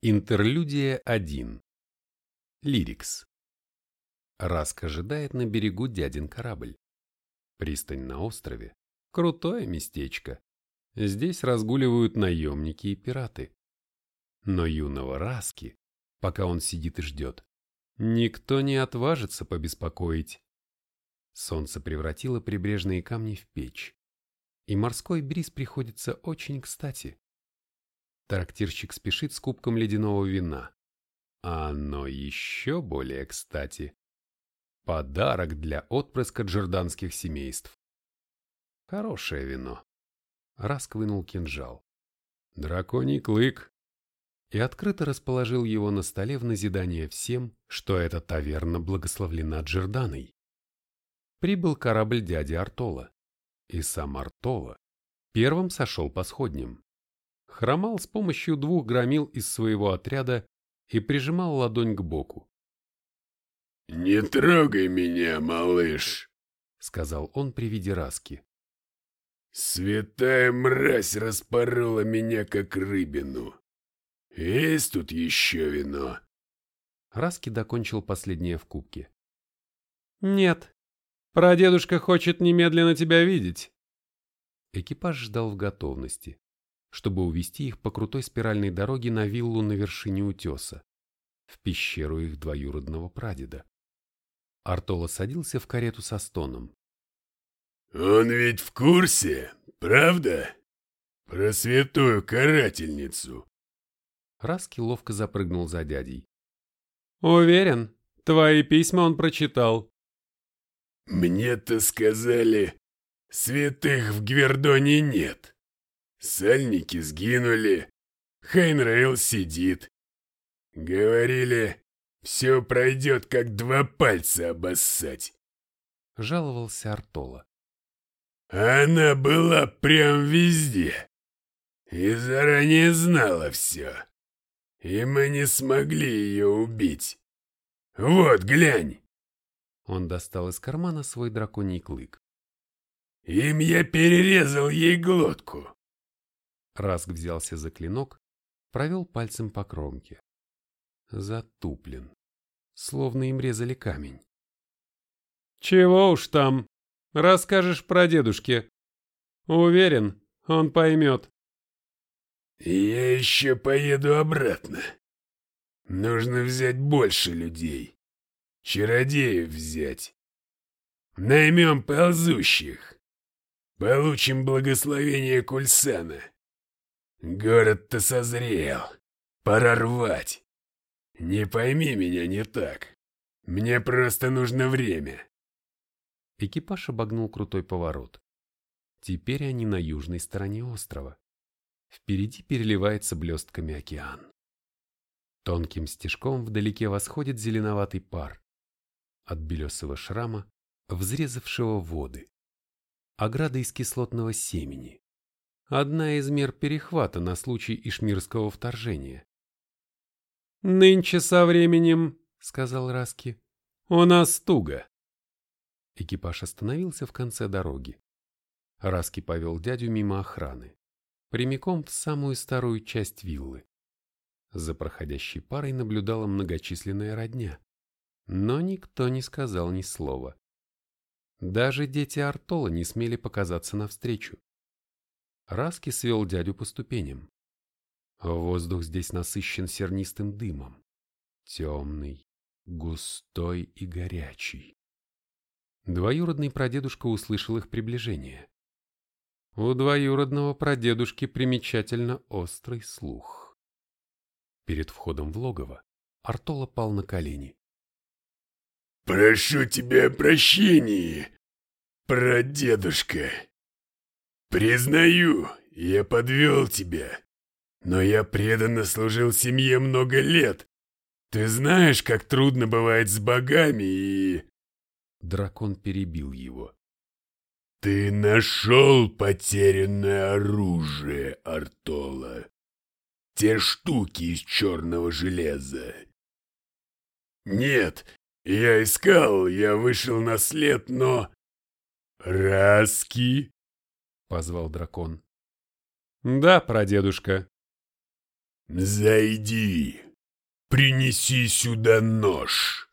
Интерлюдия 1. Лирикс. Раск ожидает на берегу дядин корабль. Пристань на острове. Крутое местечко. Здесь разгуливают наемники и пираты. Но юного Раски, пока он сидит и ждет, никто не отважится побеспокоить. Солнце превратило прибрежные камни в печь, и морской бриз приходится очень кстати. Трактирщик спешит с кубком ледяного вина. А оно еще более кстати. Подарок для отпрыска джорданских семейств. Хорошее вино. Раск вынул кинжал. Драконий клык. И открыто расположил его на столе в назидание всем, что эта таверна благословлена Джорданой. Прибыл корабль дяди Артола. И сам Артола первым сошел по сходням хромал с помощью двух громил из своего отряда и прижимал ладонь к боку. «Не трогай меня, малыш!» — сказал он при виде Раски. «Святая мразь распорола меня, как рыбину. Есть тут еще вино?» Раски докончил последнее в кубке. «Нет, прадедушка хочет немедленно тебя видеть». Экипаж ждал в готовности чтобы увести их по крутой спиральной дороге на виллу на вершине утеса, в пещеру их двоюродного прадеда. Артола садился в карету со стоном. «Он ведь в курсе, правда? Про святую карательницу!» Раски ловко запрыгнул за дядей. «Уверен, твои письма он прочитал». «Мне-то сказали, святых в Гвердоне нет». Сальники сгинули. Хейнрейл сидит. Говорили, все пройдет, как два пальца обоссать. Жаловался Артола. Она была прям везде. И заранее знала все. И мы не смогли ее убить. Вот, глянь. Он достал из кармана свой драконий клык. Им я перерезал ей глотку. Раск взялся за клинок, провел пальцем по кромке. Затуплен. Словно им резали камень. «Чего уж там? Расскажешь про дедушке. Уверен, он поймет». «Я еще поеду обратно. Нужно взять больше людей. Чародеев взять. Наймем ползущих. Получим благословение Кульсана. Город-то созрел. Пора рвать. Не пойми меня не так. Мне просто нужно время. Экипаж обогнул крутой поворот. Теперь они на южной стороне острова. Впереди переливается блестками океан. Тонким стежком вдалеке восходит зеленоватый пар. От белесого шрама, взрезавшего воды. Ограда из кислотного семени одна из мер перехвата на случай ишмирского вторжения. «Нынче со временем», — сказал Раски, — «у нас туго». Экипаж остановился в конце дороги. Раски повел дядю мимо охраны, прямиком в самую старую часть виллы. За проходящей парой наблюдала многочисленная родня, но никто не сказал ни слова. Даже дети Артола не смели показаться навстречу. Раски свел дядю по ступеням. Воздух здесь насыщен сернистым дымом. Темный, густой и горячий. Двоюродный прадедушка услышал их приближение. У двоюродного прадедушки примечательно острый слух. Перед входом в логово Артола пал на колени. «Прошу тебя прощения, прадедушка!» «Признаю, я подвел тебя. Но я преданно служил семье много лет. Ты знаешь, как трудно бывает с богами и...» Дракон перебил его. «Ты нашел потерянное оружие, Артола. Те штуки из черного железа. Нет, я искал, я вышел на след, но... Раски — позвал дракон. «Да, прадедушка». Зайди. Принеси сюда нож.